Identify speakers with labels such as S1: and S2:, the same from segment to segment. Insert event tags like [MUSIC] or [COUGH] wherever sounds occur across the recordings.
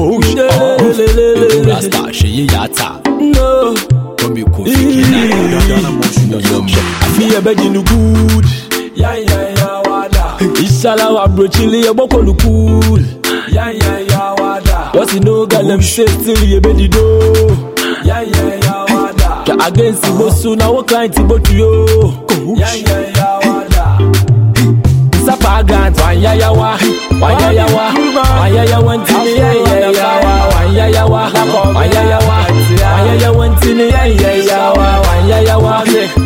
S1: Coach,
S2: Lelelelele.
S1: Rasta, Sheye Yata,
S2: No.
S1: Tommy Kofi, Kina, Dana Mosu, Yom,
S2: Afi ebeji nu good. Ya ya ya wada. Inshallah wa bro chili e boko lu cool. Ya ya ya wada. What you know girl them say still ye be the do. Ya ya ya wada. Ka against the bosu na wo client botu yo. Ya ya ya wada. Sapa grant wan ya ya wa. Wan ya ya wa. Wan ya ya wan tini ya ya wa.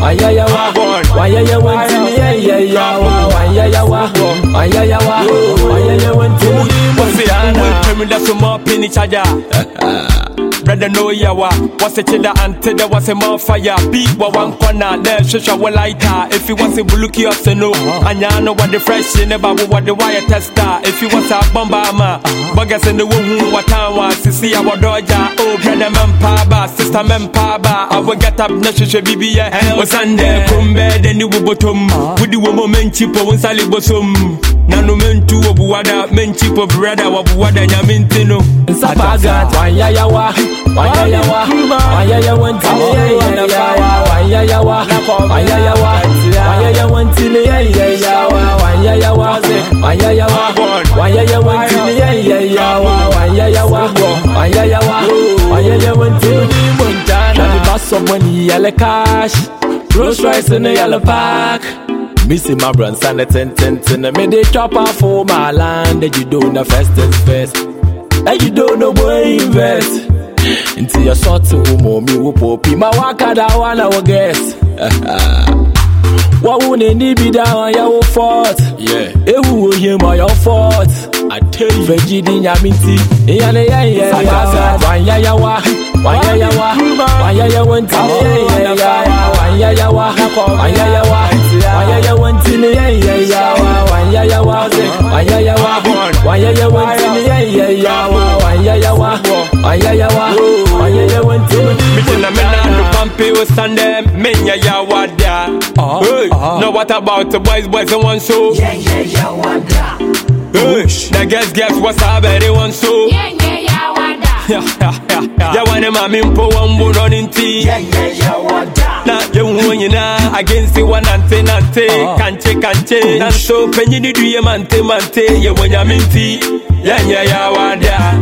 S2: Wan ya ya wa. Wan ya ya wan tini ya ya ya wa. Wan ya ya wa. Wan ya wa. Wa. Wa. Wa.
S3: Brother no yawa, what's a cheddar and tedder was a more fire. Beat wa one corner, there shusha wa lighter. If you want to look you up to know, uh-huh. and ya know what the fresh in the about what the wire tester. If you want a bomber ma, uh-huh. buggers in the womb, what time was to see our dodger. Oh, brother man paba, sister man paba. I will get up, no shusha bibi, yeah. Was come bed, then you will bottom. With uh-huh. the woman cheap, one sally Nanu mentu obuwada, menchipo brother, wabuwada nyamintino.
S2: Sapa grant wan ya ya wa. Wan ya ya wa. Wan ya ya wan tini ya ya ya wa. Wan ya ya wa. Wan ya ya wa. Wan ya ya wan tini ya ya ya wa. Wan ya ya wa. Wan ya ya wa. Wan ya ya wan tini ya ya ya wa. Wan ya ya wa. Wan ya ya wa. Wan ya ya wan tini Montana. Na the boss of money yellow cash. Rolls Royce in the yellow park. Me see my brand stand a ten ten ten. Me they chop off for my land. That you don't know first things first. And you don't know boy invest. Into your sort to whom me whoop up. My waka [LAUGHS] that one I will guess. What would any be down your fault?
S1: Yeah,
S2: Ewu will him my fault.
S1: I tell you,
S2: Veggie di nyaminti. Iya ne ya ya ya. Wan ya ya wa. Wan ya ya wa. Wan ya wa. Ya ya wa.
S3: We stand them, menya ya wada. Hey, no what about the boys, boys and one so. Yeah, yeah, yeah, wada. Hey, the girls, girls, what's up, want so.
S4: Yeah, yeah, yeah, wada.
S3: Ya wane mami mpo wambo running tea. Na yewu nyina against the one ante nante kanche kanche. Na so penyi ni duye mante mante ye wanya minti. Ya nya ya wada.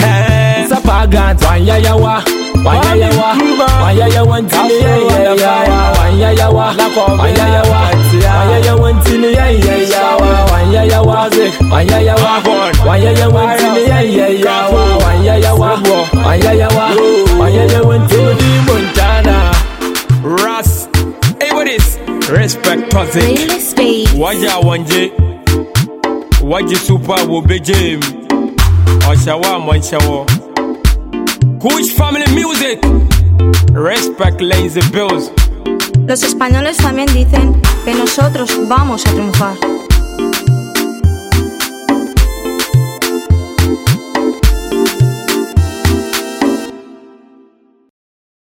S3: Eh.
S2: Sapa grant wan ya ya wa. Wan ya ya wa. Wan ya ya wan tini ya ya ya. Wan ya ya wa. Wan ya ya wa. Wan ya ya wan tini ya ya ya. Wan ya ya wa. Wan ya ya wa. Wan ya ya wan tini ya ya ya. Wan ya ya wa. Wan ya ya wa. Wan ya ya wan tini Montana.
S3: Ras. Hey, what is? Respect Toxic.
S4: Playlist
S3: Super family music. Respect lazy bills.
S5: Los españoles también dicen que nosotros vamos a triunfar.